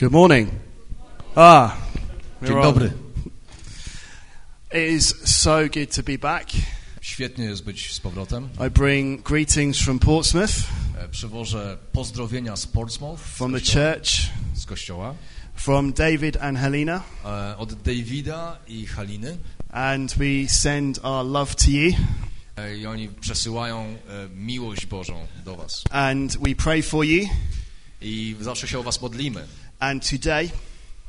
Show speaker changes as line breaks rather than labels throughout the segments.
Good morning. Ah,
Dzień dobry.
It is so good to be back.
Świetnie jest być z powrotem.
I bring greetings from Portsmouth,
E, Przywożę pozdrowienia z Portsmouth,
from the church,
z kościoła
from David and Helena,
e, od Davida i Haliny.
and we send our love to you.
E, I oni przesyłają e, miłość Bożą do was.
And we pray for you.
I zawsze się o was modlimy.
And today,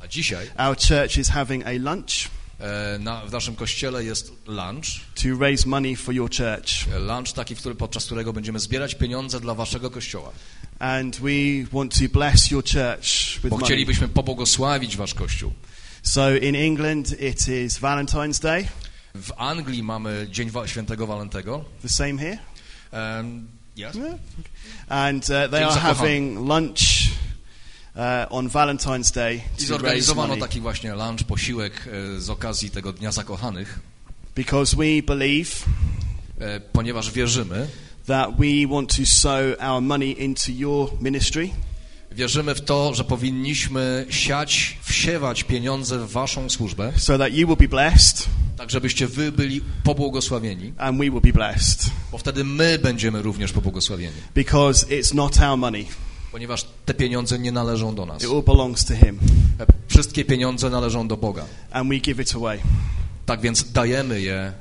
A dzisiaj
our church is having a lunch
e, na, w naszym kościele jest lunch.
to raise money for your church.
E, Lunch taki, w który, podczas którego będziemy zbierać pieniądze dla waszego kościoła.
And we want to bless your church with
Bo
money.
chcielibyśmy pobłogosławić wasz kościół.
So in England, it is Valentine's Day.
W Anglii mamy Dzień Świętego Walentego.
The same here.
Um, yes.
Yeah. And uh, they
Dzień
are
zakochanych.
having lunch uh, on Valentine's Day
I zorganizowano taki właśnie lunch, posiłek e, z okazji tego Dnia Zakochanych,
because we believe
e, ponieważ wierzymy,
that we want to sow our money into your ministry.
wierzymy w to, że powinniśmy siać, wsiewać pieniądze w waszą służbę,
so that you will be blessed
tak żebyście wy byli pobłogosławieni,
and we will be blessed.
Bo wtedy my będziemy również pobłogosławieni,
because it's not our money.
Ponieważ te pieniądze nie należą do nas.
It all belongs to him
Wszystkie pieniądze należą do Boga.
and we give it away.
Tak więc dajemy je,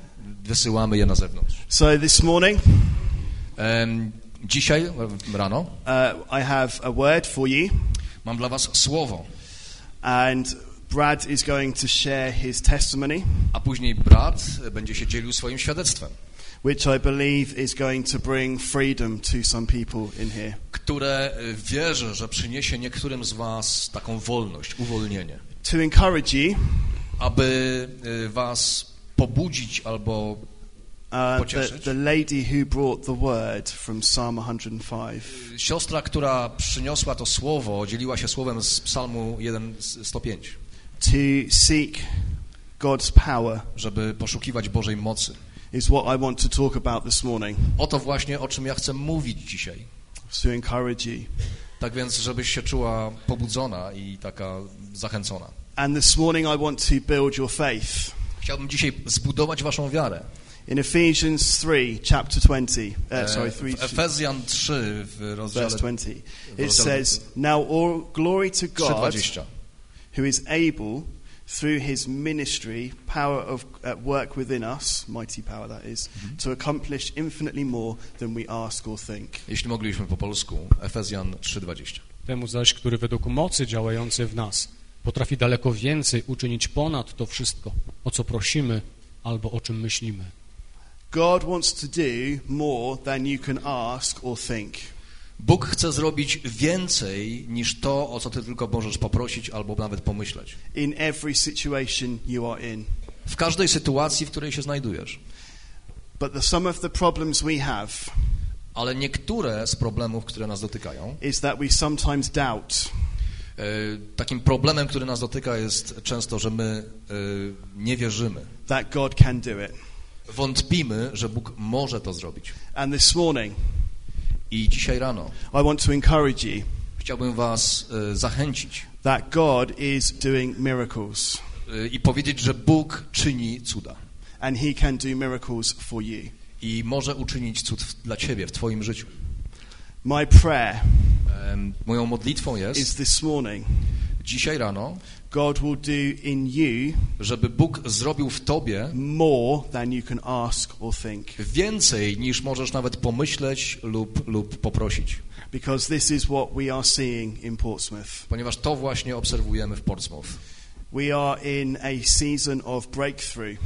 wysyłamy je na zewnątrz.
So this morning
Em, Dzisiaj rano
uh, I have a word for you
mam dla was słowo,
and Brad is going to share his testimony
a później brat będzie się dzielił swoim świadectwem.
Which I believe is going to bring freedom to some people in here.
które e, wierzę, że przyniesie niektórym z was taką wolność, uwolnienie,
To encourage you,
aby e, was pobudzić albo
uh, the, the lady who brought the word from Psalm 105
siostra, która przyniosła to słowo, dzieliła się słowem z Psalmu 1, 105,
to seek God's power.
Żeby poszukiwać Bożej mocy.
Is what I want to talk about this morning.
Oto właśnie, o czym ja chcę mówić dzisiaj.
To encourage you.
Tak więc, żebyś się czuła pobudzona i taka zachęcona.
And this morning I want to build your faith.
Chciałbym dzisiaj zbudować waszą wiarę.
In Ephesians 3, chapter 20, uh, sorry,
E,
3,
W Efezjan 3 w rozdziale
verse 20, it says, Now all glory to God
3:20.
who is able through his ministry, power of at work within us, mighty power that is, to accomplish infinitely more than we ask or think.
Jeśli mogliśmy po polsku, Efezjan 3:20.
Temu zaś, który według mocy działającej w nas potrafi daleko więcej uczynić ponad to wszystko, o co prosimy albo o czym myślimy.
God wants to do more than you can ask or think.
Bóg chce zrobić więcej niż to, o co ty tylko możesz poprosić albo nawet pomyśleć.
in every situation you are in.
W każdej sytuacji, w której się znajdujesz.
But the, some of the problems we have
Ale niektóre z problemów, które nas dotykają,
is that we sometimes doubt
e, takim problemem, który nas dotyka jest często, że my e, nie wierzymy.
that God can do it.
Wątpimy, że Bóg może to zrobić.
And this morning,
I dzisiaj rano
I want to encourage you
chciałbym was e, zachęcić
that God is doing miracles
e, i powiedzieć, że Bóg czyni cuda.
and He can do miracles for you.
I może uczynić cud w- dla ciebie, w twoim życiu.
My prayer
Em, Moją modlitwą
is
jest
this morning
dzisiaj rano,
God will do in you
żeby Bóg zrobił w tobie
more than you can ask or think.
więcej niż możesz nawet pomyśleć lub, lub poprosić.
Because this is what we are seeing in Portsmouth.
Ponieważ to właśnie obserwujemy w Portsmouth.
We are in a season of breakthrough.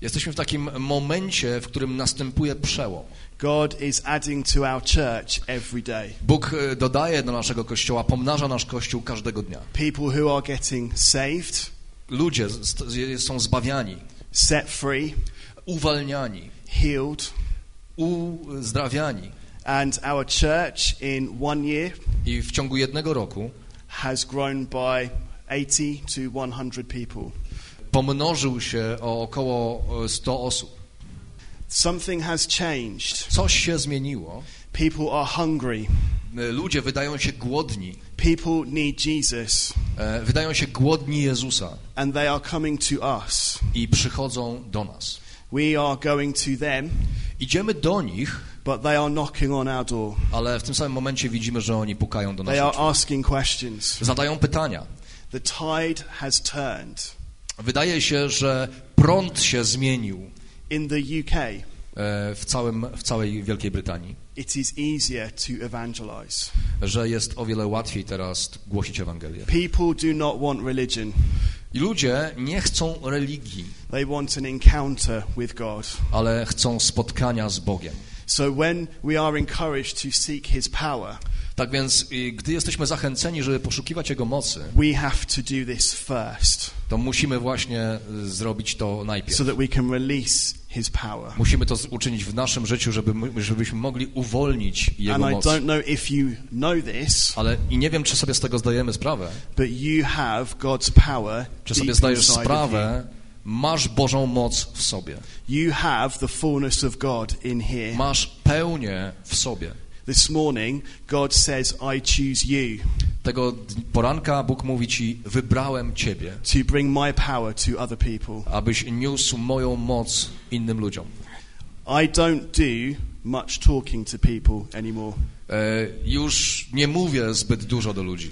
Jesteśmy w takim momencie, w którym następuje przełom.
God is adding to our church every day.
Bóg e, dodaje do naszego kościoła, pomnaża nasz kościół każdego dnia.
People who are getting saved,
Ludzie są zbawiani,
set free,
uwalniani,
healed,
uzdrawiani.
and our church in one year
I w ciągu jednego roku
has grown by 80 to 100 people.
pomnożył się o około e, 100 osób.
Something has changed.
Coś się zmieniło.
People are hungry.
E, Ludzie wydają się głodni.
People need Jesus.
e, wydają się głodni Jezusa
and they are coming to us.
i przychodzą do nas.
We are going to them,
Idziemy do nich,
but they are knocking on our door.
ale w tym samym momencie widzimy, że oni pukają do
They
nas.
are asking questions.
Zadają pytania.
The tide has turned.
Wydaje się, że prąd się zmienił
In the UK,
e, w, całym, w całej Wielkiej Brytanii,
it is easier to evangelize.
że jest o wiele łatwiej teraz głosić Ewangelię.
People do not want religion.
I ludzie nie chcą religii,
They want an encounter with God.
ale chcą spotkania z Bogiem.
So when we are encouraged to seek His power,
Tak więc, gdy jesteśmy zachęceni, żeby poszukiwać Jego mocy,
first
to musimy właśnie y, zrobić to najpierw.
so.
Musimy to uczynić w naszym życiu, żeby, my- żebyśmy mogli uwolnić
And
Jego
I
moc.
you know this,
Ale i nie wiem, czy sobie z tego zdajemy sprawę. Czy sobie zdajesz sprawę, masz Bożą moc w sobie. Masz pełnię w sobie.
This morning, God says, I choose you
Tego poranka Bóg mówi ci, wybrałem Ciebie,
to bring my power to other people.
abyś niósł moją moc innym ludziom.
I don't do much talking to people anymore.
E, już nie mówię zbyt dużo do ludzi.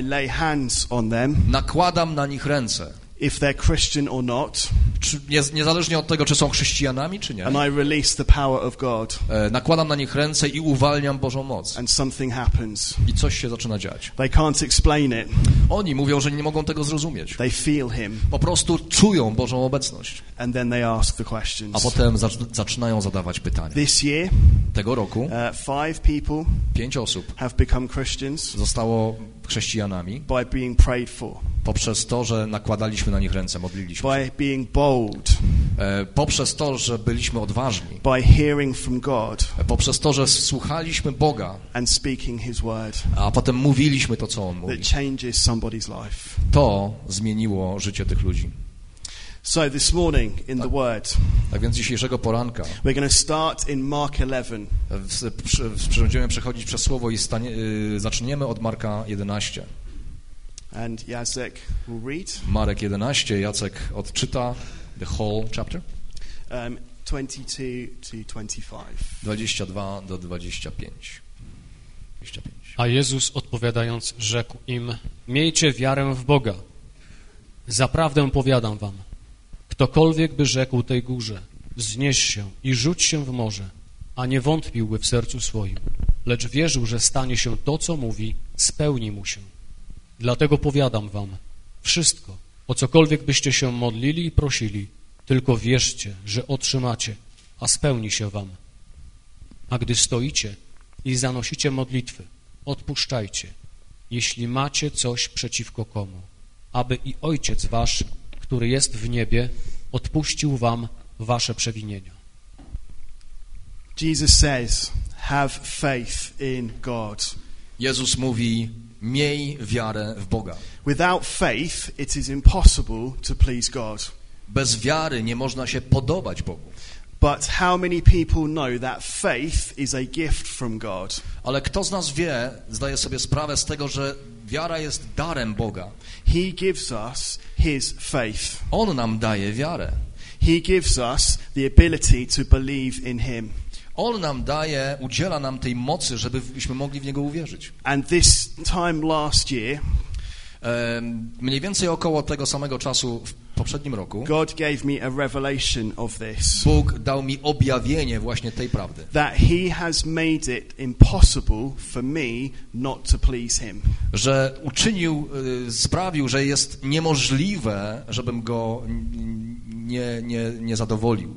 I lay hands on them,
Nakładam na nich ręce.
If they're Christian or not,
Czy, nie, niezależnie od tego, czy są chrześcijanami, czy nie.
and I release the power of God,
E, nakładam na nich ręce i uwalniam Bożą moc.
and something happens.
I coś się zaczyna dziać.
They can't explain it,
Oni mówią, że nie mogą tego zrozumieć.
they feel Him,
Po prostu czują Bożą obecność.
and then they ask the
A
questions.
potem zac- zaczynają zadawać pytania.
This year,
Tego roku
uh, five people
pięć osób
have become Christians
zostało chrześcijanami
by being prayed for,
poprzez to, że nakładaliśmy na nich ręce, modliliśmy się.
by being bold,
E, Poprzez to, że byliśmy odważni.
by hearing from God
E, Poprzez to, że słuchaliśmy Boga,
and speaking His word.
a potem mówiliśmy to, co On mówi.
That changes somebody's life.
To zmieniło życie tych ludzi.
So this morning in the Word,
Tak więc dzisiejszego poranka
we're going to start in Mark 11.
w- przy- w- będziemy przechodzić przez słowo i stanie, y, zaczniemy od Marka 11.
And Jacek will read
Marek 11, Jacek odczyta the whole chapter,
um, 22 to 25.
22 do 25. 25.
A Jezus odpowiadając rzekł im, miejcie wiarę w Boga. Zaprawdę powiadam wam, ktokolwiek by rzekł tej górze, wznieś się i rzuć się w morze, a nie wątpiłby w sercu swoim, lecz wierzył, że stanie się to, co mówi, spełni mu się. Dlatego powiadam wam, wszystko, o cokolwiek byście się modlili i prosili, tylko wierzcie, że otrzymacie, a spełni się wam. A gdy stoicie i zanosicie modlitwy, odpuszczajcie, jeśli macie coś przeciwko komu, aby i Ojciec wasz, który jest w niebie, odpuścił wam wasze przewinienia.
Jesus says, have faith in God.
Jezus mówi, miej wiarę w Boga.
Without faith, it is impossible to please God.
Bez wiary nie można się podobać Bogu.
But how many people know that faith is a gift from God?
Ale kto z nas wie, zdaje sobie sprawę z tego, że wiara jest darem Boga.
He gives us His faith.
On nam daje wiarę.
He gives us the ability to believe in Him.
On nam daje, udziela nam tej mocy, żebyśmy mogli w Niego uwierzyć.
And this time last year,
Mniej więcej około tego samego czasu poprzednim roku
God gave me a revelation of this.
Bóg dał mi objawienie właśnie tej prawdy.
That He has made it impossible for me not to please Him.
Że uczynił, y, sprawił, że jest niemożliwe, żebym Go nie, nie, nie zadowolił.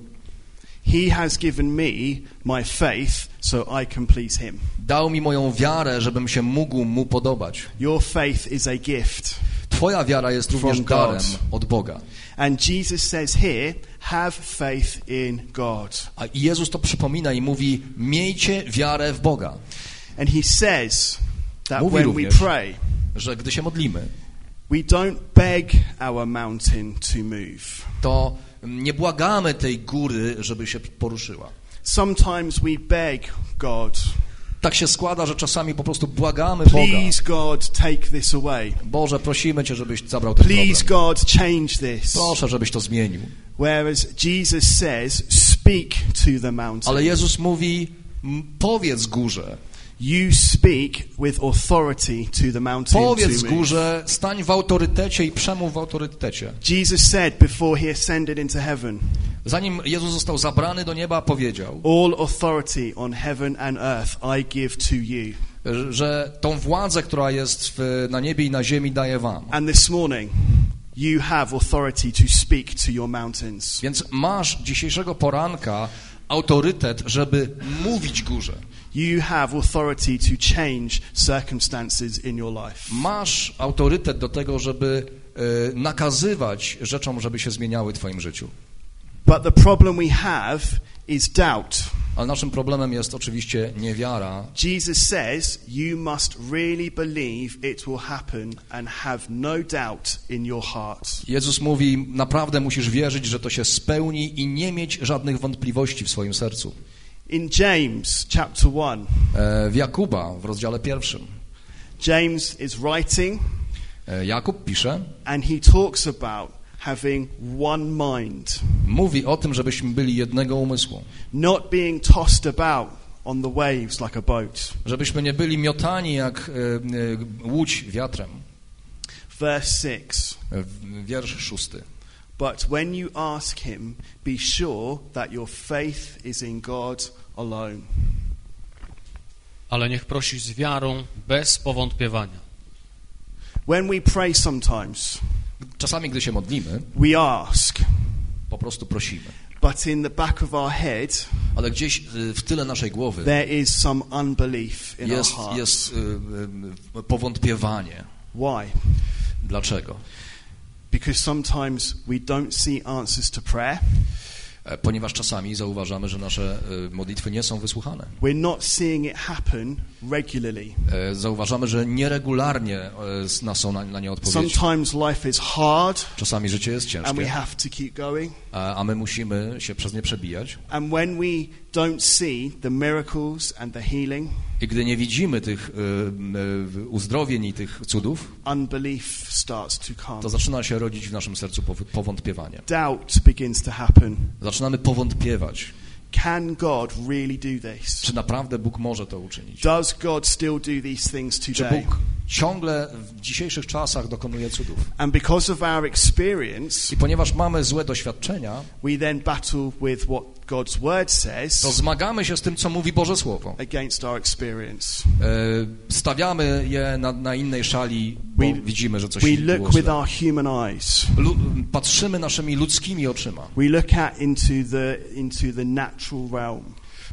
He has given me my faith so I can please Him.
Dał mi moją wiarę, żebym się mógł Mu podobać.
Your faith is a gift.
Twoja wiara jest również darem od Boga.
And Jesus says here, have faith in God.
A Jezus to przypomina i mówi, miejcie wiarę w Boga.
And He says that
Mówi
when we
również.
pray,
Że gdy się modlimy,
we don't beg our mountain to move.
to nie błagamy tej góry, żeby się poruszyła.
Sometimes we beg God
Tak się składa, że czasami po prostu błagamy Boga.
Please, God, take this away.
Boże, prosimy Cię, żebyś zabrał ten
Please,
problem.
God, change this.
Proszę, żebyś to zmienił.
Whereas Jesus says, speak to the mountain.
Ale Jezus mówi, "M, powiedz górze,
You speak with authority to the mountain.
powiedz górze, stań w autorytecie i przemów w autorytecie.
Jesus said before he ascended into heaven,
Zanim Jezus został zabrany do nieba, powiedział,
All authority on heaven and earth I give to you.
że tą władzę, która jest w, na niebie i na ziemi, daje wam.
And this morning, you have authority to speak to your mountains.
Więc masz dzisiejszego poranka autorytet, żeby mówić górze.
You have authority to change circumstances in your life.
Masz autorytet do tego, żeby e, nakazywać rzeczom, żeby się zmieniały w twoim życiu.
But the problem we have is doubt.
Ale naszym problemem jest oczywiście niewiara.
Jesus says you must really believe it will happen and have no doubt in your heart.
Jezus mówi, naprawdę musisz wierzyć, że to się spełni i nie mieć żadnych wątpliwości w swoim sercu.
In James chapter 1,
E, W Jakuba, w rozdziale pierwszym,
James is writing
e, Jakub pisze,
and he talks about having one mind,
mówi o tym, żebyśmy byli jednego umysłu.
not being tossed about on the waves like a boat.
Żebyśmy nie byli miotani jak e, łódź wiatrem.
Verse 6
E, w- Wiersz szósty.
But when you ask him, be sure that your faith is in God alone.
Ale niech prosi z wiarą, bez powątpiewania.
When we pray sometimes,
Czasami, gdy się modlimy,
we ask,
po prostu prosimy.
but in the back of our head,
Ale gdzieś y, w tyle naszej głowy
there is some unbelief in
jest,
our hearts.
jest y, y, powątpiewanie.
Why?
Dlaczego?
Because sometimes we don't see answers to prayer.
E, Ponieważ czasami zauważamy, że nasze y, modlitwy nie są wysłuchane.
We're not seeing it happen regularly.
E, Zauważamy, że nieregularnie e, są na, na nie odpowiedzi.
Sometimes life is hard
Czasami życie jest
and we
ciężkie,
have to keep going.
a a my musimy się przez nie przebijać.
And when we don't see the miracles and the healing,
I gdy nie widzimy tych y, y, uzdrowień i tych cudów,
unbelief starts to come.
to zaczyna się rodzić w naszym sercu pow- powątpiewanie.
Doubt begins to happen.
Zaczynamy powątpiewać,
Can God really do this?
czy naprawdę Bóg może to uczynić.
Does God still do these things
Czy
today?
Bóg ciągle w dzisiejszych czasach dokonuje cudów.
And because of our experience,
I ponieważ mamy złe doświadczenia,
we then battle with what God's word
to
says
zmagamy się z tym, co mówi Boże Słowo.
against our experience.
E, Stawiamy je na, na innej szali, bo
We-
widzimy, że coś
We
było
look with
źle.
our human eyes.
Lu, patrzymy naszymi ludzkimi oczyma.
We look at into the into the natural realm.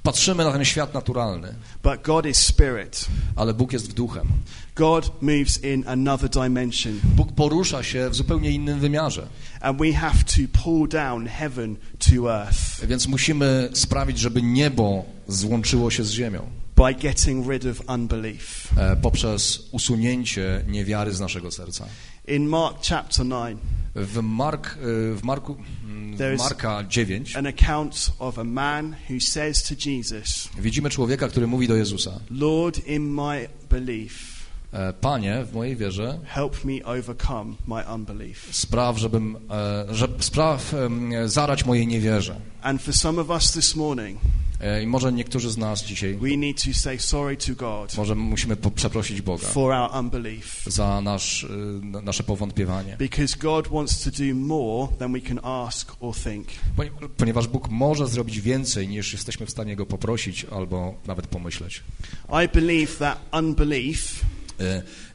Patrzymy na ten świat naturalny,
But God is spirit.
ale Bóg jest duchem.
God moves in another dimension.
Bóg porusza się w zupełnie innym wymiarze.
And we have to pull down heaven to earth
Więc musimy sprawić, żeby niebo złączyło się z ziemią
by getting rid of unbelief.
e, poprzez usunięcie niewiary z naszego serca.
In Mark chapter 9,
W, Mark, e, w, Marku, mm, w Marka 9
an account of a man who says to Jesus,
widzimy człowieka, który mówi do Jezusa
Lord, in my belief,
Panie, w mojej wierze
help me overcome my unbelief.
spraw, żebym, e, że, spraw zarać mojej niewierze.
And for some of us this morning,
E, I może niektórzy z nas dzisiaj,
we need to say sorry to God
może musimy przeprosić Boga
for our unbelief.
za nasz, e, na- nasze powątpiewanie. Ponieważ Bóg może zrobić więcej, niż jesteśmy w stanie Go poprosić albo nawet pomyśleć.
I believe that unbelief
E,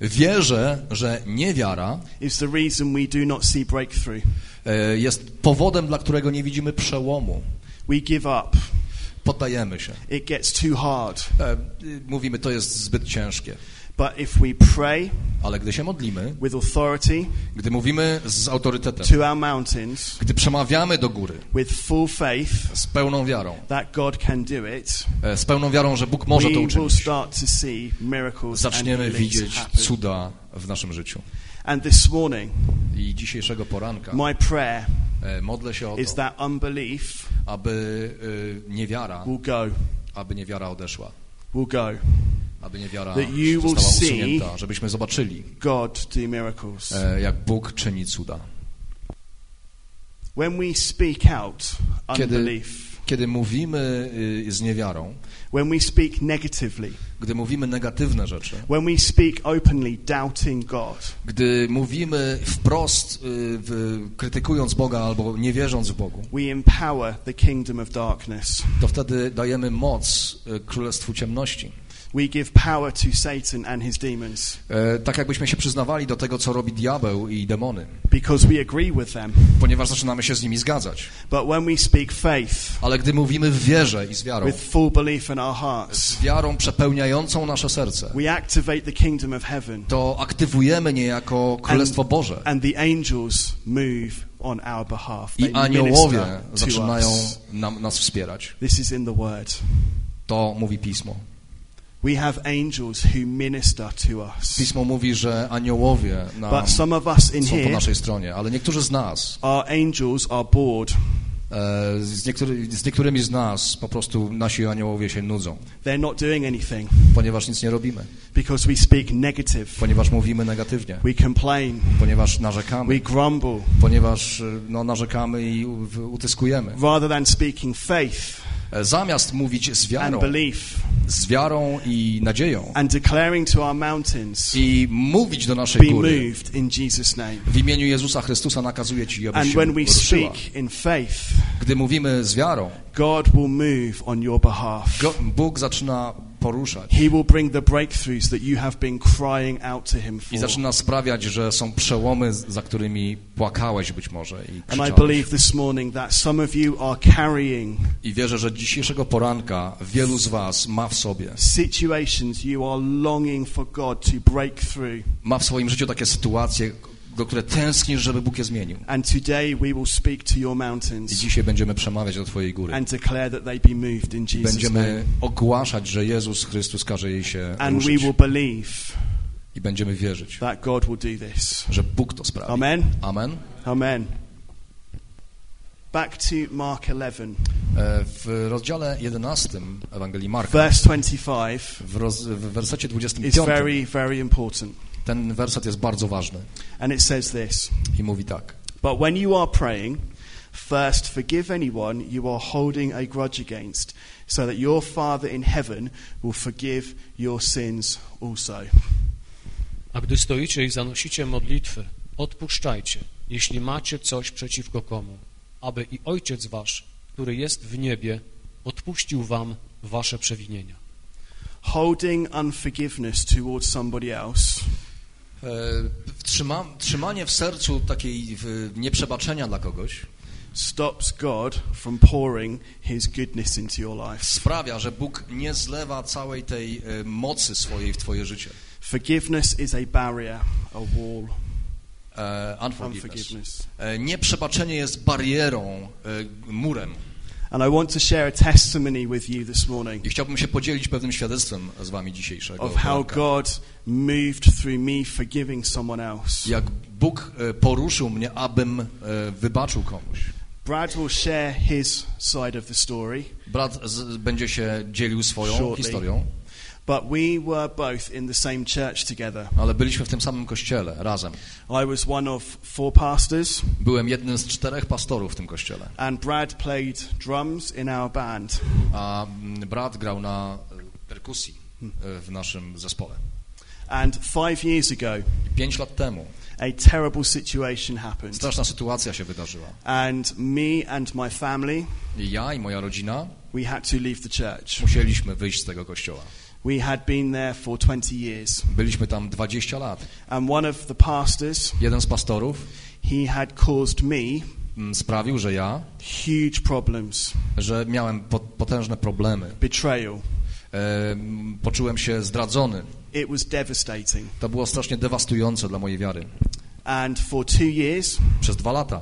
Wierzę, że niewiara e, jest powodem, dla którego nie widzimy przełomu.
We give up.
Poddajemy się.
It gets too hard.
Y, Mówimy, to jest zbyt ciężkie.
But if we pray
Ale gdy się modlimy,
with authority
gdy mówimy z autorytetem,
to our mountains,
gdy przemawiamy do góry
with full faith
z pełną wiarą,
that God can do it,
e, z pełną wiarą, że Bóg może
we
to
will
uczynić,
start to see miracles and
zaczniemy
healings
widzieć
happen.
cuda w naszym życiu.
And this morning,
I dzisiejszego poranka
my prayer
e, modlę się o
is
to,
that unbelief
aby y, niewiara,
will go.
aby niewiara odeszła.
Will go.
aby nie wiara
That you will see-
żebyśmy zobaczyli,
God do miracles.
e, jak Bóg czyni cuda.
When we speak out unbelief,
Kiedy mówimy y, z niewiarą,
when we speak negatively,
gdy mówimy negatywne rzeczy,
when we speak openly doubting God,
gdy mówimy wprost, y, krytykując Boga albo nie wierząc w Bogu,
we empower the kingdom of darkness.
to wtedy dajemy moc y, Królestwu Ciemności.
We give power to Satan and his demons
E, Tak jakbyśmy się przyznawali do tego, co robi diabeł i demony,
because we agree with them.
ponieważ zaczynamy się z nimi zgadzać.
But when we speak faith
Ale gdy mówimy w wierze i z wiarą,
with full belief in our hearts,
z wiarą przepełniającą nasze serce,
we activate the kingdom of heaven
to aktywujemy niejako Królestwo Boże.
and the angels move on our behalf.
I aniołowie zaczynają nam, nas wspierać.
This is in the word.
To mówi Pismo.
We have angels who minister to us.
Pismo mówi, że aniołowie nam
But some of us in
są po
here,
naszej stronie, ale niektórzy z nas,
our angels are bored.
e, z, niektóry, z niektórymi z nas po prostu nasi aniołowie się nudzą,
They're not doing anything
ponieważ nic nie robimy,
because we speak negative.
ponieważ mówimy negatywnie,
We complain.
ponieważ narzekamy,
We grumble.
ponieważ e, no, narzekamy i utyskujemy.
Rather than speaking faith
Zamiast mówić z wiarą, z wiarą i nadzieją.
And declaring to our mountains,
i mówić do naszej góry, w imieniu Jezusa Chrystusa nakazuję Ci, abyś
And
się
when we
ruszyła.
speak in faith,
Gdy mówimy z wiarą,
God will move on your behalf.
Bóg zaczyna poruszać
He will bring the breakthroughs that you have been crying out to Him
i
for.
zaczyna sprawiać, że są przełomy, za którymi płakałeś być może i
And I
krzyczałeś.
believe this morning that some of you are carrying
I wierzę, że dzisiejszego poranka wielu z was ma w sobie,
situations you are longing for God to break through.
ma w swoim życiu takie sytuacje, do które tęsknisz, żeby Bóg je zmienił.
And today we will speak to your
I
mountains
dzisiaj będziemy przemawiać do Twojej góry.
and declare that they be moved in Jesus'
Będziemy ogłaszać, że Jezus Chrystus każe jej się
And we
ruszyć.
will believe
I będziemy wierzyć,
that God will do this.
że Bóg to sprawi.
Amen.
Amen.
Amen. Back to Mark 11,
E, W rozdziale 11 Ewangelii Marka,
verse 25
w, roz, w wersecie
is
25,
very, very important.
Ten werset jest bardzo ważny
And it says this
i mówi tak.
But when you are praying, first forgive anyone you are holding a grudge against, so that your Father in heaven will forgive your sins also.
A gdy stoicie i zanosicie modlitwy, odpuszczajcie, jeśli macie coś przeciwko komu, aby i Ojciec wasz, który jest w niebie, odpuścił wam wasze przewinienia.
Holding unforgiveness towards somebody else
Trzyma, trzymanie w sercu takiej nieprzebaczenia dla kogoś
stops God from pouring his goodness into your life.
sprawia, że Bóg nie zlewa całej tej e, mocy swojej w twoje życie.
Forgiveness is a barrier, a wall.
E, unforgiveness.
Unforgiveness.
E, Nieprzebaczenie jest barierą, e, murem.
And I want to share a testimony with you this morning
I chciałbym się podzielić pewnym świadectwem z wami dzisiejszego
of how
poranka.
God moved through me forgiving someone else.
Jak Bóg e, poruszył mnie, abym e, wybaczył komuś.
Brad will share his side of the story,
Brat z, będzie się dzielił swoją
Shortly.
historią,
but we were both in the same church together.
ale byliśmy w tym samym kościele razem.
I was one of four pastors,
Byłem jednym z czterech pastorów w tym kościele,
and Brad played drums in our band.
a mm, brat grał na e, perkusji e, w naszym zespole.
And five years ago,
pięć lat temu
a terrible situation happened.
straszna sytuacja się wydarzyła.
And me and my family,
I ja i moja rodzina
we had to leave the church.
musieliśmy wyjść z tego kościoła.
We had been there for 20 years.
Byliśmy tam 20 lat.
And one of the pastors,
Jeden z pastorów
he had caused me
mm, sprawił, że ja,
huge problems,
że miałem po- potężne problemy.
betrayal.
E, poczułem się zdradzony.
It was devastating.
To było strasznie dewastujące dla mojej wiary.
And for two years,
Przez dwa lata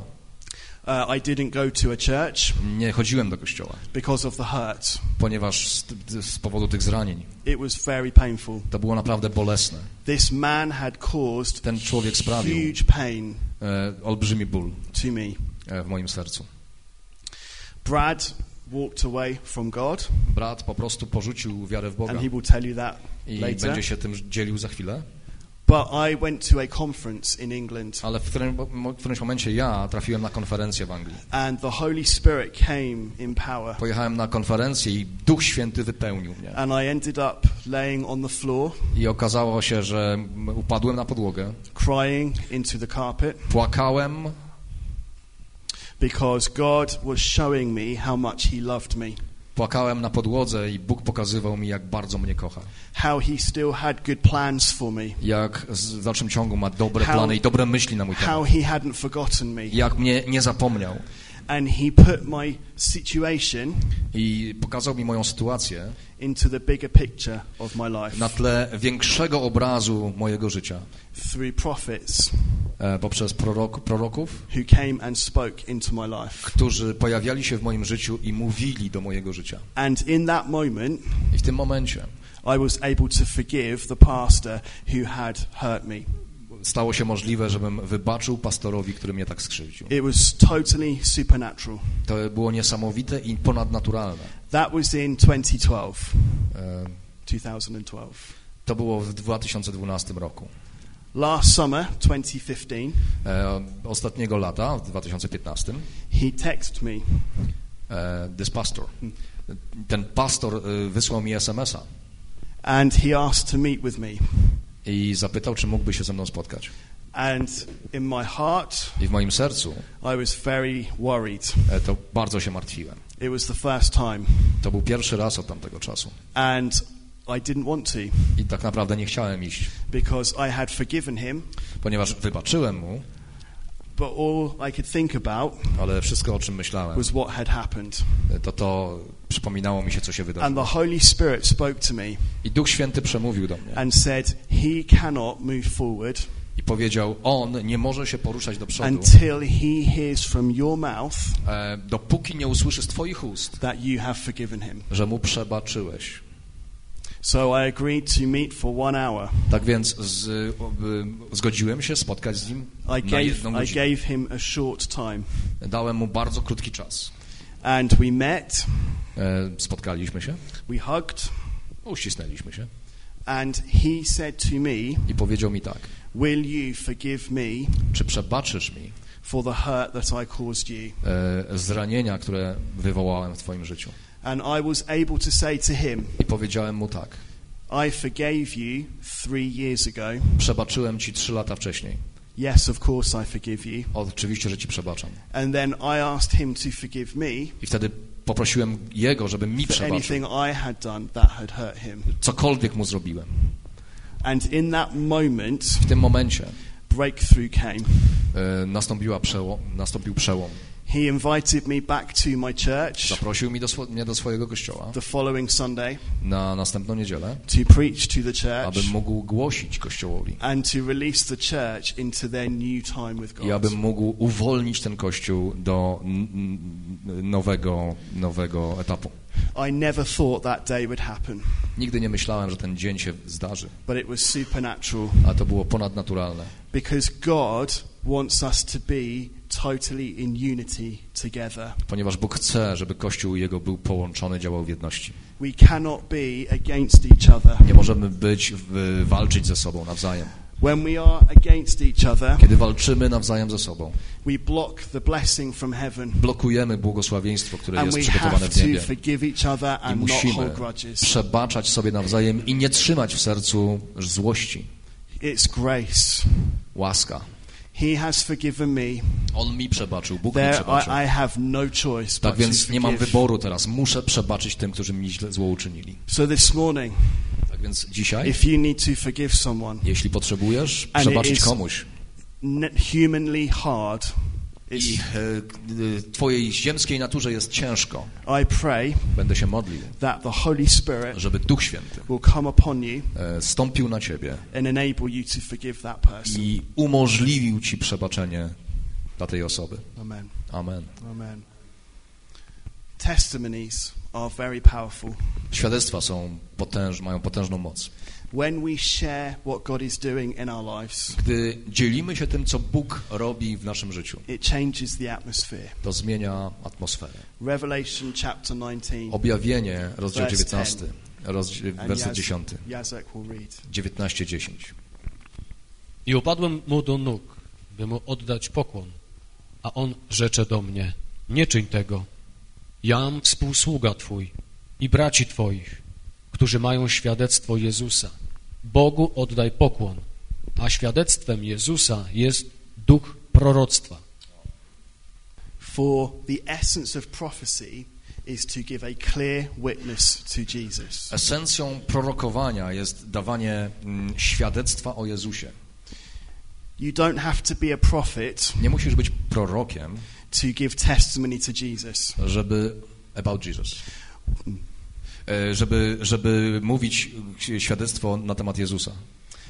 uh, I didn't go to a church
nie chodziłem do kościoła,
because of the hurt.
ponieważ z, z powodu tych zranień
It was very painful.
to było naprawdę bolesne.
This man had caused
Ten człowiek sprawił
huge pain
e, olbrzymi ból
to me.
e, w moim sercu.
Brad walked away from God,
Brat po prostu porzucił wiarę w Boga
and he will tell you that
i
later.
będzie się tym dzielił za chwilę. Ale w, którym, w którymś momencie ja trafiłem na konferencję w Anglii.
and the Holy Spirit came in power.
Pojechałem na konferencję i Duch Święty wypełnił mnie.
And I ended up laying on the floor,
I okazało się, że upadłem na podłogę,
crying into the carpet,
płakałem,
because God was showing me how much He loved me,
płakałem na podłodze i Bóg pokazywał mi, jak bardzo mnie kocha.
how He still had good plans for me,
Jak w dalszym ciągu ma dobre
How-
plany i dobre myśli na mój
how
temat.
He hadn't forgotten me.
Jak mnie nie zapomniał.
And He put my situation
I pokazał mi moją sytuację
into the bigger picture of my life
na tle większego obrazu mojego życia.
through prophets
E, poprzez prorok, proroków,
who came and spoke into my life.
którzy pojawiali się w moim życiu i mówili do mojego życia.
And in that moment,
I w tym momencie Stało się możliwe, żebym wybaczył pastorowi, który mnie tak skrzywdził.
It was totally supernatural.
To było niesamowite i ponadnaturalne.
That was in 2012.
E,
2012.
To było w 2012 roku.
Last summer, 2015,
E, Ostatniego lata, w 2015,
he texted me
e, this pastor, ten pastor e, wysłał mi SMS-a
and he asked to meet with me.
I zapytał, czy mógłby się ze mną spotkać.
And in my heart,
I w moim sercu
I was very worried.
e, to bardzo się martwiłem.
It was the first time.
To był pierwszy raz od tamtego czasu.
And I didn't want to
I tak naprawdę nie chciałem iść,
because I had forgiven him,
ponieważ wybaczyłem mu,
but all I could think about
ale wszystko, o czym myślałem,
was what had happened.
to to przypominało mi się, co się
And
wydarzyło.
the Holy Spirit spoke to me
I Duch Święty przemówił do mnie
and said, He cannot move forward
i powiedział, on nie może się poruszać do przodu,
until He hears from your mouth
e, dopóki nie usłyszy z twoich ust,
that you have forgiven Him.
że mu przebaczyłeś.
So I agreed to meet for one hour.
Tak więc z, y, zgodziłem się spotkać z nim
I
na
gave,
jedną
I
godzinę.
gave him a short time.
Dałem mu bardzo krótki czas.
And we met,
E, Spotkaliśmy się,
we hugged,
uścisnęliśmy się
and he said to me,
i powiedział mi tak,
Will you forgive me
czy przebaczysz mi
for the hurt that I caused you?
e, zranienia, które wywołałem w twoim życiu?
And I was able to say to him,
I powiedziałem mu tak,
I forgave you three years ago.
przebaczyłem ci trzy lata wcześniej.
Yes, of course I forgive you.
Oczywiście, że ci przebaczam.
And then I asked him to forgive me
I wtedy poprosiłem jego, żeby mi przebaczył.
anything I had done that had hurt him.
Cokolwiek mu zrobiłem.
And in that moment,
W tym momencie
breakthrough came.
e, nastąpiła przełom, nastąpił przełom.
He invited me back to my church
Zaprosił mnie do, mnie do swojego kościoła
the following Sunday
na następną niedzielę,
to preach to the church
abym mógł głosić kościołowi
and to release the church into their new time with
i
God.
abym mógł uwolnić ten kościół do nowego, nowego etapu.
I never thought that day would happen,
Nigdy nie myślałem, że ten dzień się zdarzy,
but it was supernatural
a to było ponadnaturalne,
because God wants us to be totally in unity together.
ponieważ Bóg chce, żeby Kościół i Jego był połączony, działał w jedności.
We cannot be against each other.
Nie możemy być, walczyć ze sobą nawzajem.
When we are against each other,
Kiedy walczymy nawzajem ze sobą,
we block the blessing from heaven
blokujemy błogosławieństwo, które
and
jest przygotowane w niebie.
to forgive each other
I
and not
musimy
hold grudges.
przebaczać sobie nawzajem i nie trzymać w sercu złości.
It's grace.
Łaska.
He has forgiven me.
On mi przebaczył, Bóg mi
There
przebaczył.
I, I have no choice
Tak więc nie mam wyboru teraz. Muszę przebaczyć tym, którzy mi źle zło uczynili.
So this morning,
Tak więc dzisiaj,
if you need to forgive someone,
jeśli potrzebujesz przebaczyć komuś
humanly hard,
i e, e, twojej ziemskiej naturze jest ciężko, będę się modlił,
that the Holy Spirit
żeby Duch Święty
will come upon you
e, stąpił na ciebie
and enable you to forgive that person.
i umożliwił ci przebaczenie dla tej osoby.
Amen.
Amen.
Amen. Testimonies are very powerful.
Świadectwa są potężne, mają potężną moc.
When we share what God is doing in our lives,
Gdy dzielimy się tym, co Bóg robi w naszym życiu,
it changes the atmosphere.
to zmienia atmosferę.
Revelation chapter 19.
Objawienie, rozdział
Verse
19, rozdział, werset
Yaz-
10,
Yazek will read.
19-10.
I upadłem mu do nóg, by mu oddać pokłon. A on rzecze do mnie, nie czyń tego. Jam współsługa Twój i braci Twoich, którzy mają świadectwo Jezusa. Bogu oddaj pokłon, a świadectwem Jezusa jest duch proroctwa.
For the essence of prophecy is to give a clear witness to Jesus.
Esencją prorokowania jest dawanie mm, świadectwa o Jezusie.
You don't have to be a prophet
Nie musisz być prorokiem,
to give testimony to Jesus.
żeby about Jesus. E, Żeby, żeby mówić świadectwo na temat Jezusa.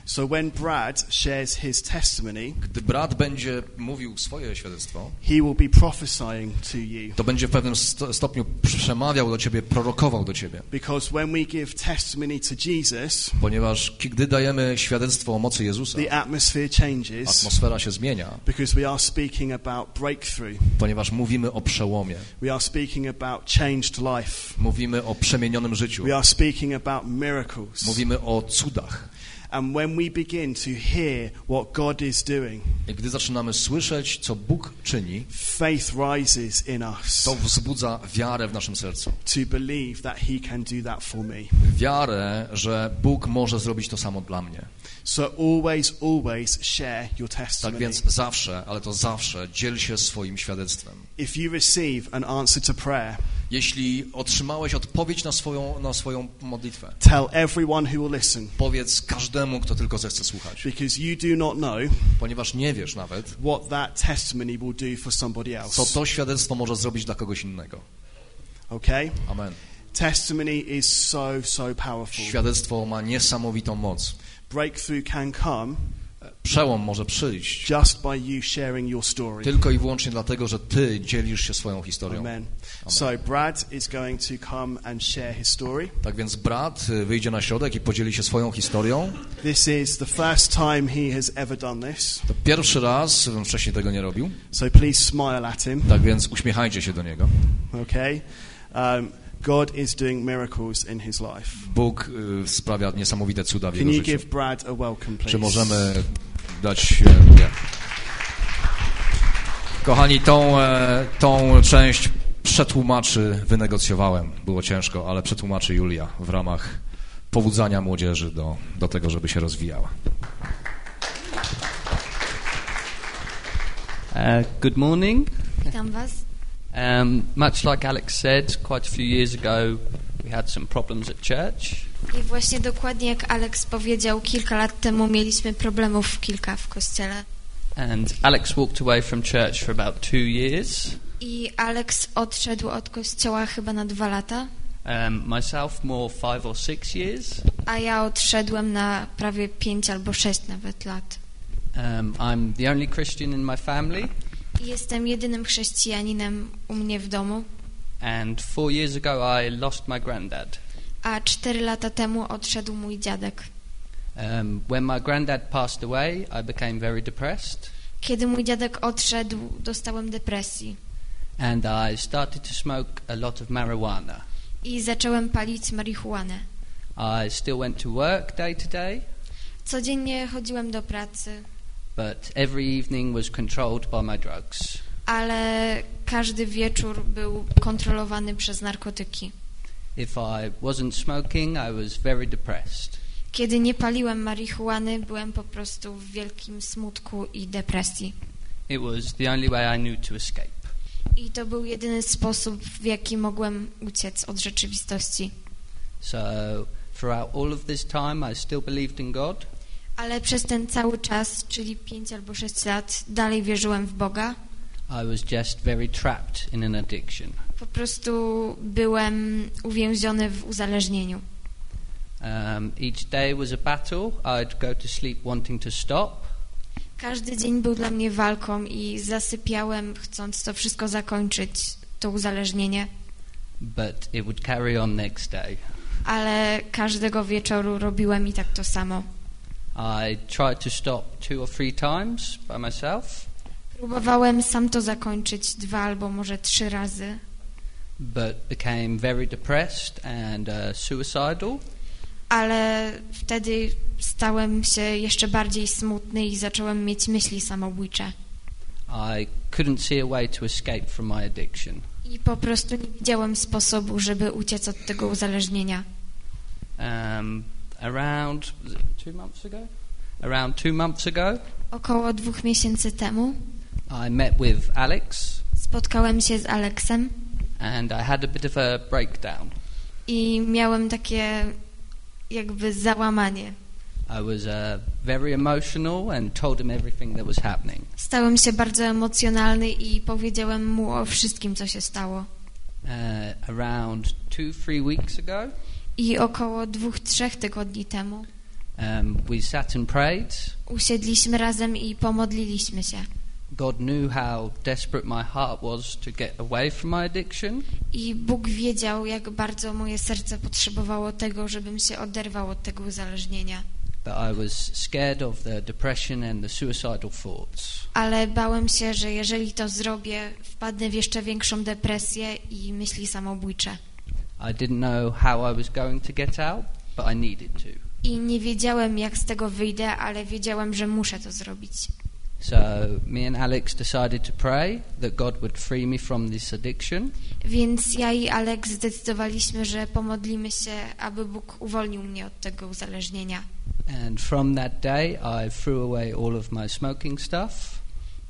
So when Brad shares his testimony,
Gdy brat będzie mówił swoje świadectwo,
he will be prophesying to you.
to będzie w pewnym sto- stopniu przemawiał do ciebie, prorokował do ciebie.
Because when we give testimony to Jesus,
Ponieważ gdy dajemy świadectwo o mocy Jezusa,
the atmosphere changes
atmosfera się zmienia,
because we are speaking about breakthrough.
ponieważ mówimy o przełomie,
We are speaking about changed life.
mówimy o przemienionym życiu,
We are speaking about miracles.
mówimy o cudach.
And when we begin to hear what God is doing,
I gdy zaczynamy słyszeć, co Bóg czyni,
faith rises in us
to wzbudza wiarę w naszym sercu.
to believe that He can do that for me.
Wiarę, że Bóg może zrobić to samo dla mnie.
So always, always share your
Tak
testimony.
więc zawsze, ale to zawsze, dziel się swoim świadectwem.
If you receive an answer to prayer,
Jeśli otrzymałeś odpowiedź na swoją, na swoją modlitwę,
tell everyone who will listen,
powiedz każdemu, kto tylko zechce słuchać.
because you do not know
Ponieważ nie wiesz nawet,
what that testimony will do for somebody
co
else.
to świadectwo może zrobić dla kogoś innego.
Okay?
Amen.
Testimony is so, so powerful.
Świadectwo ma niesamowitą moc.
Breakthrough can come
Przełom może przyjść
just by you sharing your story.
tylko i wyłącznie dlatego, że ty dzielisz się swoją historią.
Amen. So Brad is going to come and share his story.
Tak więc brat y, wyjdzie na środek i podzieli się swoją historią.
This is the first time he has ever done this.
To pierwszy raz, wcześniej tego nie robił.
So please smile at him.
Tak więc uśmiechajcie się do niego.
Okay? Um, God is doing miracles in his life.
Bóg y, sprawia niesamowite cuda w
Can
jego
you
życiu.
give Brad a welcome, please?
Czy możemy dać... e, Nie. Kochani, tą, e, tą część przetłumaczy wynegocjowałem. Było ciężko, ale przetłumaczy Julia w ramach pobudzania młodzieży do, do tego, żeby się rozwijała.
Uh, good morning.
Witam Was.
Um, much like Alex said, quite a few years ago we had some problems at church.
I właśnie dokładnie jak Alex powiedział, kilka lat temu mieliśmy problemów kilka w kościele.
And Alex walked away from church for about two years.
I Alex odszedł od kościoła chyba na dwa lata,
Um, myself, more five or six years.
a ja odszedłem na prawie pięć albo sześć nawet lat.
Um, I'm the only Christian in my family.
I jestem jedynym chrześcijaninem u mnie w domu,
And four years ago, I lost my granddad.
A cztery lata temu odszedł mój dziadek.
Um, when my granddad passed away, I became very depressed.
Kiedy mój dziadek odszedł, dostałem depresji
And I started to smoke a lot of marijuana.
i zacząłem palić marihuanę.
I still went to work day to day.
Codziennie chodziłem do pracy,
but every evening was controlled by my drugs.
ale każdy wieczór był kontrolowany przez narkotyki.
If I wasn't smoking, I was very depressed.
Kiedy nie paliłem marihuany, byłem po prostu w wielkim smutku i depresji.
It was the only way I knew to escape.
I to był jedyny sposób, w jaki mogłem uciec od rzeczywistości.
So, throughout all of this time, I still believed in God.
Ale przez ten cały czas, czyli pięć albo sześć lat, dalej wierzyłem w Boga.
I was just very trapped in an addiction.
Po prostu byłem uwięziony w uzależnieniu.
Um, each day was a battle. I'd go to sleep wanting to stop,
Każdy dzień był dla mnie walką i zasypiałem, chcąc to wszystko zakończyć, to uzależnienie.
but it would carry on next day.
ale każdego wieczoru robiłem i tak to samo.
I tried to stop two or three times by myself,
Próbowałem sam to zakończyć dwa albo może trzy razy,
but became very depressed and uh, suicidal.
ale wtedy stałem się jeszcze bardziej smutny i zacząłem mieć myśli samobójcze.
I couldn't see a way to escape from my addiction.
I po prostu nie widziałem sposobu, żeby uciec od tego uzależnienia.
Um, around two months ago, around two months ago,
Około dwóch miesięcy temu
I met with Alex,
spotkałem się z Aleksem
and I had a bit of a breakdown.
i miałem takie jakby załamanie.
I was uh, very emotional and told him everything that was happening.
Stałem się bardzo emocjonalny i powiedziałem mu o wszystkim, co się stało.
Uh, around two, three weeks ago,
I około dwóch, trzech tygodni temu
um, we sat and prayed.
usiedliśmy razem i pomodliliśmy się.
God knew how desperate my heart was to get away from my addiction.
I Bóg wiedział, jak bardzo moje serce potrzebowało tego, żebym się oderwał od tego uzależnienia.
But I was scared of the depression and the suicidal thoughts.
Ale bałem się, że jeżeli to zrobię, wpadnę w jeszcze większą depresję i myśli samobójcze.
I didn't know how I was going to get out, but I needed to.
I nie wiedziałem, jak z tego wyjdę, ale wiedziałem, że muszę to zrobić.
So me and Alex decided to pray that God would free me from this addiction.
Więc ja i Alex zdecydowaliśmy, że pomodlimy się, aby Bóg uwolnił mnie od tego uzależnienia.
And from that day, I threw away all of my smoking stuff.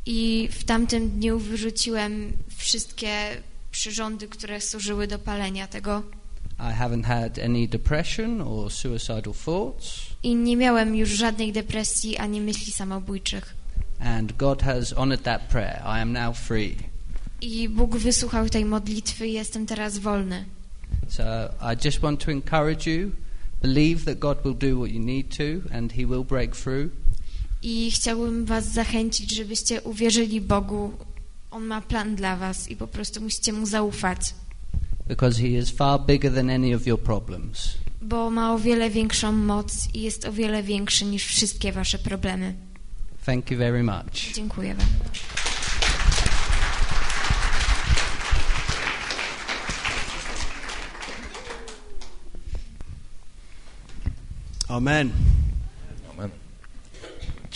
I w tamtym dniu wyrzuciłem wszystkie przyrządy, które służyły do palenia tego.
I haven't had any depression or suicidal thoughts.
I nie miałem już żadnej depresji ani myśli samobójczych.
And God has honored that prayer. I am now free.
I Bóg wysłuchał tej modlitwy i jestem teraz wolny.
So I just want to encourage you believe that God will do what you need to and He will break through.
I chciałbym was zachęcić, żebyście uwierzyli Bogu. On ma plan dla was i po prostu musicie Mu zaufać,
Because He is far bigger than any of your problems.
bo ma o wiele większą moc i jest o wiele większy niż wszystkie wasze problemy.
Thank you very much.
Dziękuję wam.
Amen.
Amen.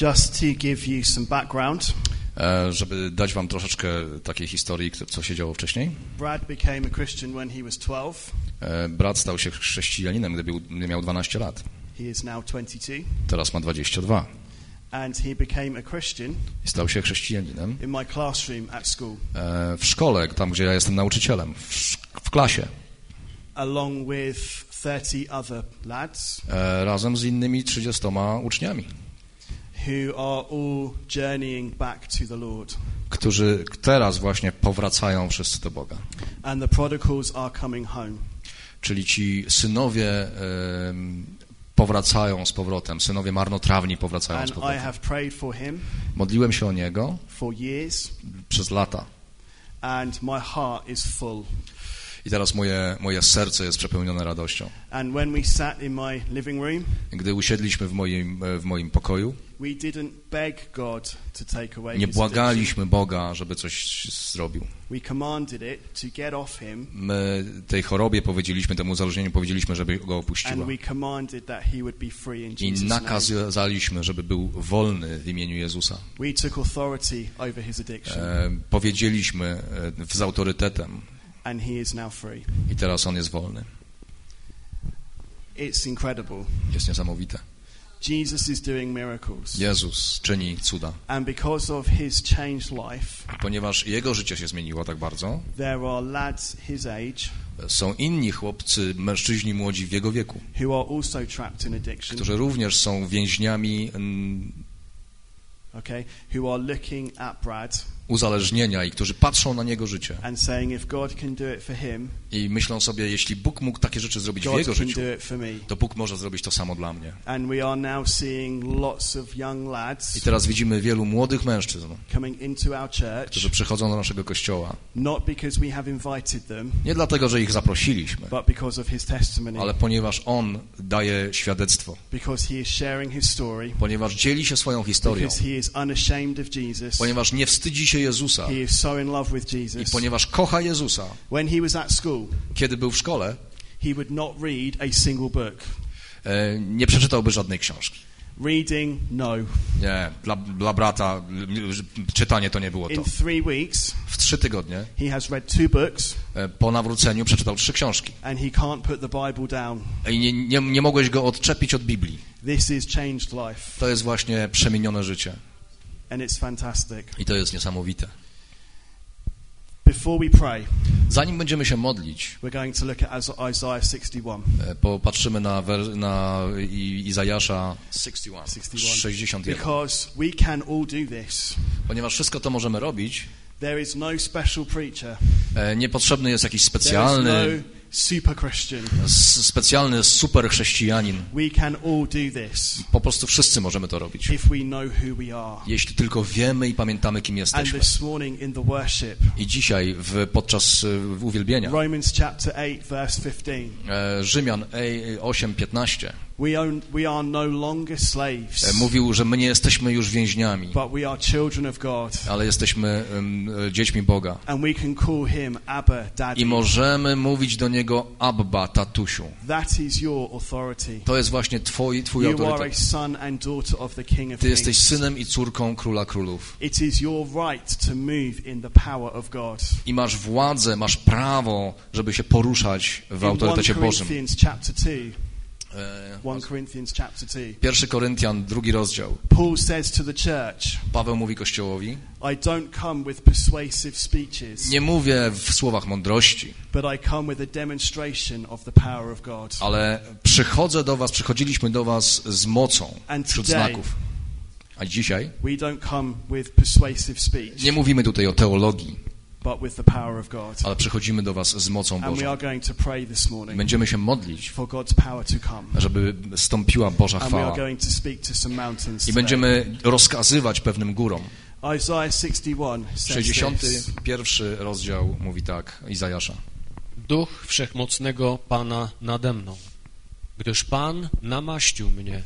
Just to give you some background,
E, Żeby dać wam troszeczkę takiej historii, co się działo wcześniej.
Brad became a Christian when he was 12.
E, Brat stał się chrześcijaninem, gdy był, miał 12 lat.
He is now 22.
Teraz ma 22.
And he became a Christian
I stał się chrześcijaninem
in my classroom at school,
e, w szkole, tam gdzie ja jestem nauczycielem, w, w klasie,
along with 30 other lads
e, razem z innymi 30 uczniami,
who are all journeying back to the Lord.
którzy teraz właśnie powracają wszyscy do Boga.
And the prodigals are coming home.
Czyli ci synowie powracają z powrotem, synowie marnotrawni powracają z powrotem. Modliłem się o niego przez lata. I teraz moje, moje serce jest przepełnione radością.
And when we sat in my living room,
Gdy usiedliśmy w moim, e, w moim pokoju,
we didn't beg God to take away
nie
his
błagaliśmy Boga, żeby coś zrobił.
We commanded it to get off him,
My tej chorobie powiedzieliśmy, temu uzależnieniu powiedzieliśmy, żeby go
and
opuściła.
we commanded that he would be free in
I
Jesus' name.
nakazaliśmy, żeby był wolny w imieniu Jezusa.
We took authority over his addiction,
E, powiedzieliśmy e, z autorytetem
and he is now free.
i teraz on jest wolny.
It's incredible.
Jest niesamowite.
Jesus is doing miracles.
Jezus czyni cuda.
And because of his changed life,
Ponieważ jego życie się zmieniło tak bardzo,
there are lads his age
są inni chłopcy, mężczyźni młodzi w jego wieku,
who are also trapped in addiction,
którzy również są więźniami mm,
okay, who are looking at Brad
uzależnienia i którzy patrzą na Niego życie i myślą sobie, jeśli Bóg mógł takie rzeczy zrobić w Jego życiu, to Bóg może zrobić to samo dla mnie.
And we are now seeing lots of young
I teraz widzimy wielu młodych mężczyzn,
coming into our church,
którzy przychodzą do naszego kościoła. Nie dlatego, że ich zaprosiliśmy,
but because of his testimony,
ale ponieważ On daje świadectwo, ponieważ dzieli się swoją historią, ponieważ nie wstydzi się Jezusa
he is so in love with
i ponieważ kocha Jezusa.
When he was at school,
Kiedy był w szkole,
he would not read a single book.
e, nie przeczytałby żadnej książki.
Reading, no.
Nie, dla, dla brata czytanie to nie było to.
In three weeks,
W trzy tygodnie
he has read two books,
e, po nawróceniu przeczytał trzy książki.
and he can't put the Bible down.
I nie, nie, nie mogłeś go odczepić od Biblii.
This is changed life,
To jest właśnie przemienione życie. I to jest niesamowite.
Before we pray,
Zanim będziemy się modlić,
we're going to look at Isa- Isaiah 61.
e, popatrzymy na, wer- na Izajasza 61,
61.
61.
Because we can all do this.
Ponieważ wszystko to możemy robić,
There is no special preacher.
e, niepotrzebny jest jakiś
is
specjalny,
no super Christian.
specjalny super chrześcijanin.
We can all do this
Po prostu wszyscy możemy to robić.
if we know who we are.
Jeśli tylko wiemy i pamiętamy, kim
And
jesteśmy.
this morning in the worship,
I dzisiaj w, podczas e, uwielbienia
Romans chapter 8, verse 15.
e, Rzymian e, 8:15
We, own, we are no longer slaves,
e, mówił, że my nie jesteśmy już więźniami,
but we are children of God.
ale jesteśmy em, e, dziećmi Boga.
And we can call him Abba, Daddy.
I możemy mówić do niego Abba, tatusiu.
That is your authority.
To jest właśnie twój, twój
You are a
autorytet.
son and daughter of the King of
Ty jesteś
Kings.
synem i córką Króla Królów.
It is your right to move in the power of God.
I masz władzę, masz prawo, żeby się poruszać w
In 1
autorytecie Bożym.
Corinthians chapter 2,
E,
1 Corinthians chapter 2,
1 Koryntian, drugi rozdział.
Paul says to the church,
Paweł mówi Kościołowi,
I don't come with persuasive speeches,
nie mówię w słowach mądrości,
but I come with a demonstration of the power of God.
ale przychodzę do was, przychodziliśmy do was z mocą
And
wśród
today-
znaków. A dzisiaj
We don't come with persuasive speech,
nie mówimy tutaj o teologii,
but with the power of God.
ale przychodzimy do was z mocą
And we
Bożą.
are going to pray this morning
Będziemy się modlić,
for God's power to come.
żeby stąpiła Boża
And we are
chwała.
going to speak to some mountains
I
today.
będziemy rozkazywać pewnym górom.
Isaiah 61 says this.
61 rozdział mówi tak, Izajasza.
Duch Wszechmocnego Pana nade mną, gdyż Pan namaścił mnie,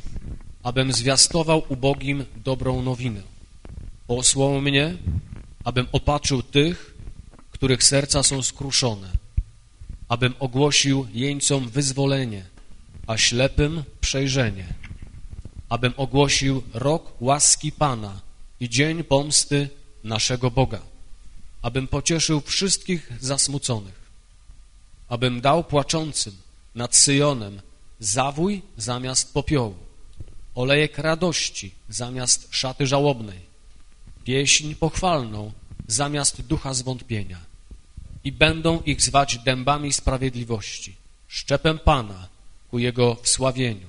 abym zwiastował ubogim dobrą nowinę. Posłał mnie, abym opatrzył tych, których serca są skruszone, abym ogłosił jeńcom wyzwolenie, a ślepym przejrzenie, abym ogłosił rok łaski Pana i dzień pomsty naszego Boga, abym pocieszył wszystkich zasmuconych, abym dał płaczącym nad Syjonem zawój zamiast popiołu, olejek radości zamiast szaty żałobnej, pieśń pochwalną zamiast ducha zwątpienia. I będą ich zwać dębami sprawiedliwości, szczepem Pana ku Jego wsławieniu.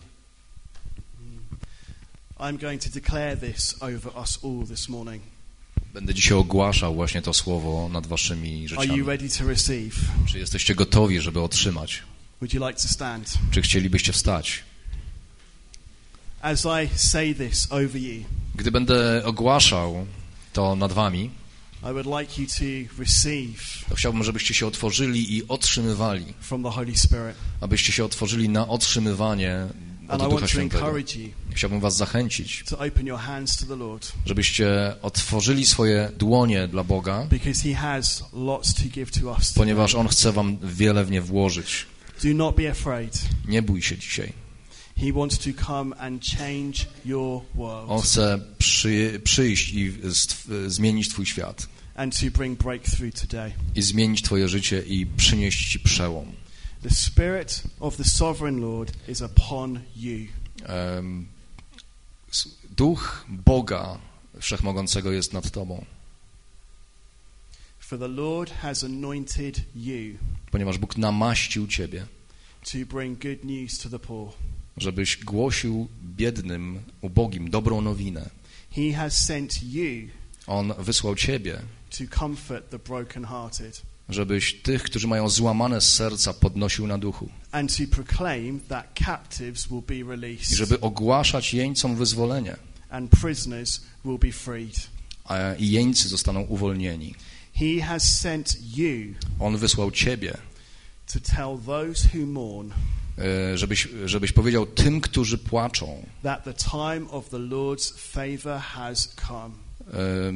I'm going to declare this over us all this morning.
Będę dzisiaj ogłaszał właśnie to słowo nad waszymi życiami. Czy jesteście gotowi, żeby otrzymać?
Would you like to stand?
Czy chcielibyście wstać?
As I say this over you,
Gdy będę ogłaszał to nad wami,
I would like you to receive
to chciałbym, żebyście się otworzyli i otrzymywali.
from the Holy Spirit.
Abyście się otworzyli na otrzymywanie od Ducha Świętego. Chciałbym was zachęcić,
to open your hands to the Lord
żebyście otworzyli swoje dłonie dla Boga,
He has lots to give to us.
ponieważ On chce wam wiele w nie włożyć.
Do not be afraid.
Nie bój się dzisiaj. On
world
chce przy, przyjść i stw- zmienić twój świat.
and to bring breakthrough today.
I zmienić twoje życie i przynieść ci przełom.
The Spirit of the Sovereign Lord is upon you.
S- Duch Boga Wszechmogącego jest nad tobą,
For the Lord has anointed you
ponieważ Bóg namaścił ciebie,
to bring good news to the poor.
Żebyś głosił biednym, ubogim dobrą nowinę.
He has sent you
On wysłał ciebie,
to comfort the brokenhearted,
żebyś tych, którzy mają złamane serca, podnosił na duchu
and to proclaim that captives will be
i żeby ogłaszać jeńcom wyzwolenie,
and prisoners will be freed.
a i jeńcy zostaną uwolnieni. On wysłał Ciebie, e, żebyś, żebyś powiedział tym, którzy płaczą,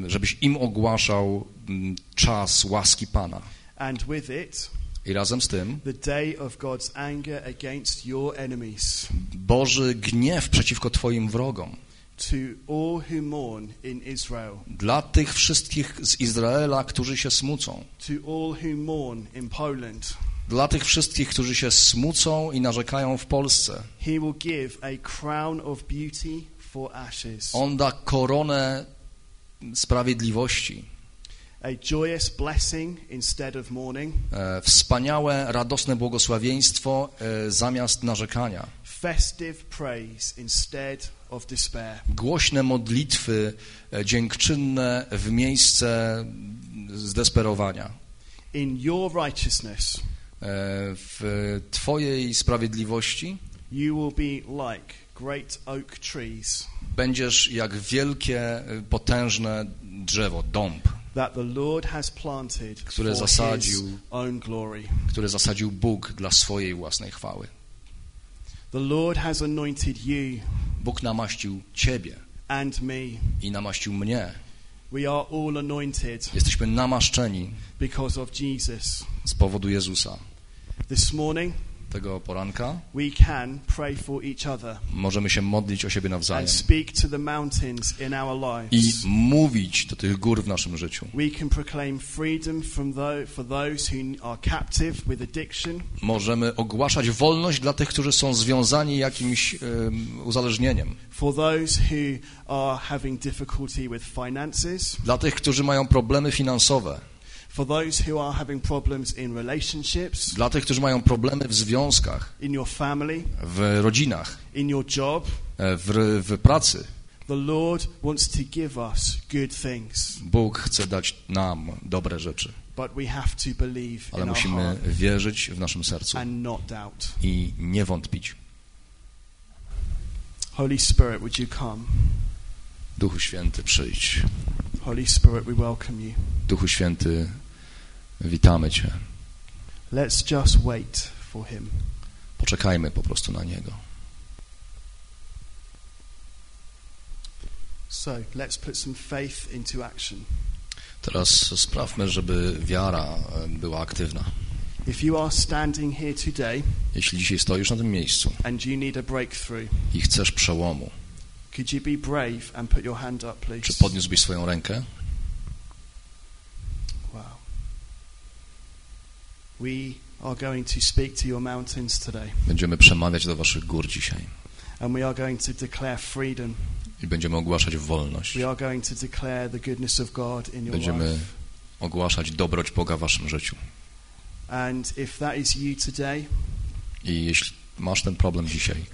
żebyś im ogłaszał czas łaski Pana.
And with it,
I razem z tym
the day of God's anger against your enemies,
Boży gniew przeciwko Twoim wrogom. Dla tych wszystkich z Izraela, którzy się smucą.
to all who mourn in Poland.
Dla tych wszystkich, którzy się smucą i narzekają w Polsce.
He will give a crown of beauty for ashes,
On da koronę sprawiedliwości.
a joyous blessing instead of mourning,
E, Wspaniałe, radosne błogosławieństwo e, zamiast narzekania.
festive praise instead of despair.
Głośne modlitwy e, dziękczynne w miejsce zdesperowania.
In your righteousness,
W Twojej sprawiedliwości będziesz jak wielkie, e, potężne drzewo, dąb, Które zasadził. które zasadził Bóg dla swojej własnej chwały.
The Lord has anointed you
Bóg namaścił Ciebie i namaścił mnie.
We are all anointed
Jesteśmy namaszczeni z powodu Jezusa.
This morning,
Tego poranka
we can pray for each other
możemy się modlić o siebie nawzajem
and speak to the mountains in our
i
lives.
mówić do tych gór w naszym życiu.
We can proclaim freedom from tho- for those who are captive with addiction,
Możemy ogłaszać wolność dla tych, którzy są związani jakimś em, uzależnieniem.
for those who are having difficulty with finances,
Dla tych, którzy mają problemy finansowe.
For those who are having problems in relationships,
Dla tych, którzy mają problemy w związkach,
in your family,
w rodzinach,
in your job.
e, w, w pracy.
The Lord wants to give us good things,
Bóg chce dać nam dobre rzeczy,
but we have to believe
ale
in our
musimy
heart
wierzyć w naszym sercu
and not doubt.
i nie wątpić.
Holy Spirit, would you come?
Duchu Święty, przyjdź.
Holy Spirit, we welcome you.
Duchu Święty, witamy Cię.
Let's just wait for him.
Poczekajmy po prostu na Niego.
So let's put some faith into action.
Teraz sprawmy, żeby wiara e, była aktywna.
If you are standing here today
Jeśli dzisiaj stoisz na tym miejscu
and you need a breakthrough,
i chcesz przełomu,
could you be brave and put your hand up, please?
czy podniósłbyś swoją rękę?
We are going to speak to your mountains today,
Będziemy przemawiać do waszych gór dzisiaj
and we are going to declare freedom.
i będziemy ogłaszać wolność.
We are going to declare the goodness of God in your
Będziemy
life.
ogłaszać dobroć Boga w waszym życiu.
And if that is you today,
I jeśli masz ten problem dzisiaj,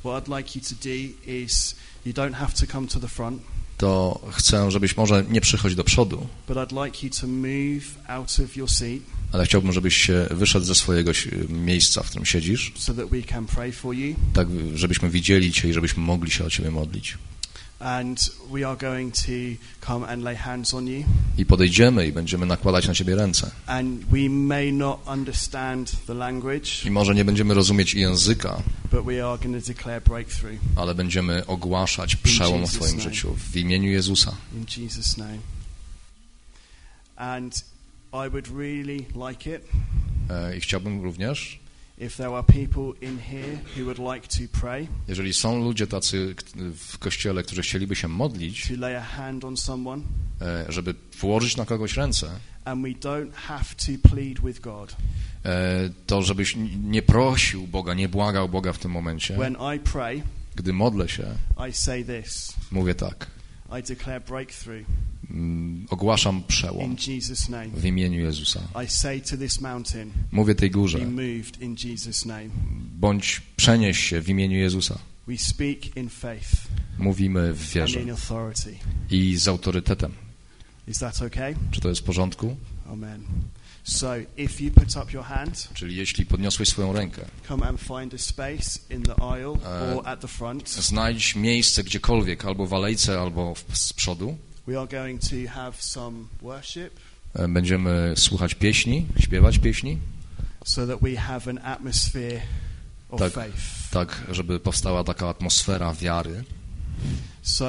what I'd like you to do is you don't have to come to the front,
to chcę, żebyś może nie przychodź do przodu, ale chciałbym, żebyś wyszedł ze swojego miejsca, w którym siedzisz, tak żebyśmy widzieli Cię i żebyśmy mogli się o Ciebie modlić.
And we are going to come and lay hands on you.
I podejdziemy i będziemy nakładać na Ciebie ręce.
And we may not understand the language,
I może nie będziemy rozumieć języka,
but we are going to declare breakthrough
ale będziemy ogłaszać przełom w Twoim życiu w imieniu Jezusa.
I
chciałbym również,
if there are people in here who would like to pray,
jeżeli są ludzie tacy w kościele, którzy chcieliby się modlić,
to lay a hand on someone,
e, żeby włożyć na kogoś ręce,
and we don't have to plead with God.
e, to żebyś nie prosił Boga, nie błagał Boga w tym momencie.
When I pray,
Gdy modlę się,
I say this
mówię tak.
I declare breakthrough
Ogłaszam przełom w imieniu Jezusa. Mówię tej górze, bądź przenieś się w imieniu Jezusa. Mówimy w wierze i z autorytetem. Czy to jest w porządku?
Amen. So, if you put up your hand,
Czyli jeśli podniosłeś swoją rękę,
come and find a space in the aisle or at the front.
znajdź miejsce gdziekolwiek, albo w alejce, albo w, z przodu.
We are going to have some worship
E, Będziemy słuchać pieśni, śpiewać pieśni,
so that we have an atmosphere of
Tak.
faith.
tak żeby powstała taka atmosfera wiary.
So,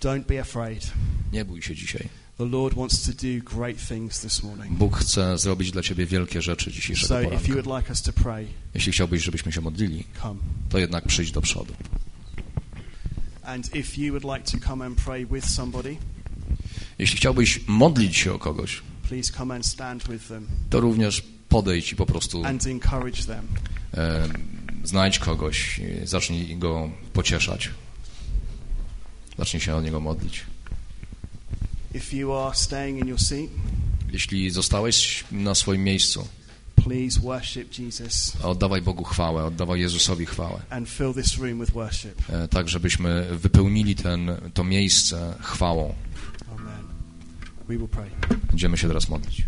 don't be afraid.
Nie bój się dzisiaj.
The Lord wants to do great things this morning.
Bóg chce zrobić dla ciebie wielkie rzeczy dzisiejszego
So, if you would like us to pray,
Jeśli chciałbyś, żebyśmy się modlili,
come.
to jednak przyjdź do przodu.
And if you would like to come and pray with somebody,
Jeśli chciałbyś modlić się o kogoś, to również podejdź i po prostu e, znajdź kogoś, i zacznij go pocieszać. Zacznij się o niego modlić. Jeśli zostałeś na swoim miejscu, oddawaj Bogu chwałę, oddawaj Jezusowi chwałę. E, tak żebyśmy wypełnili ten, to miejsce chwałą. Będziemy się teraz modlić.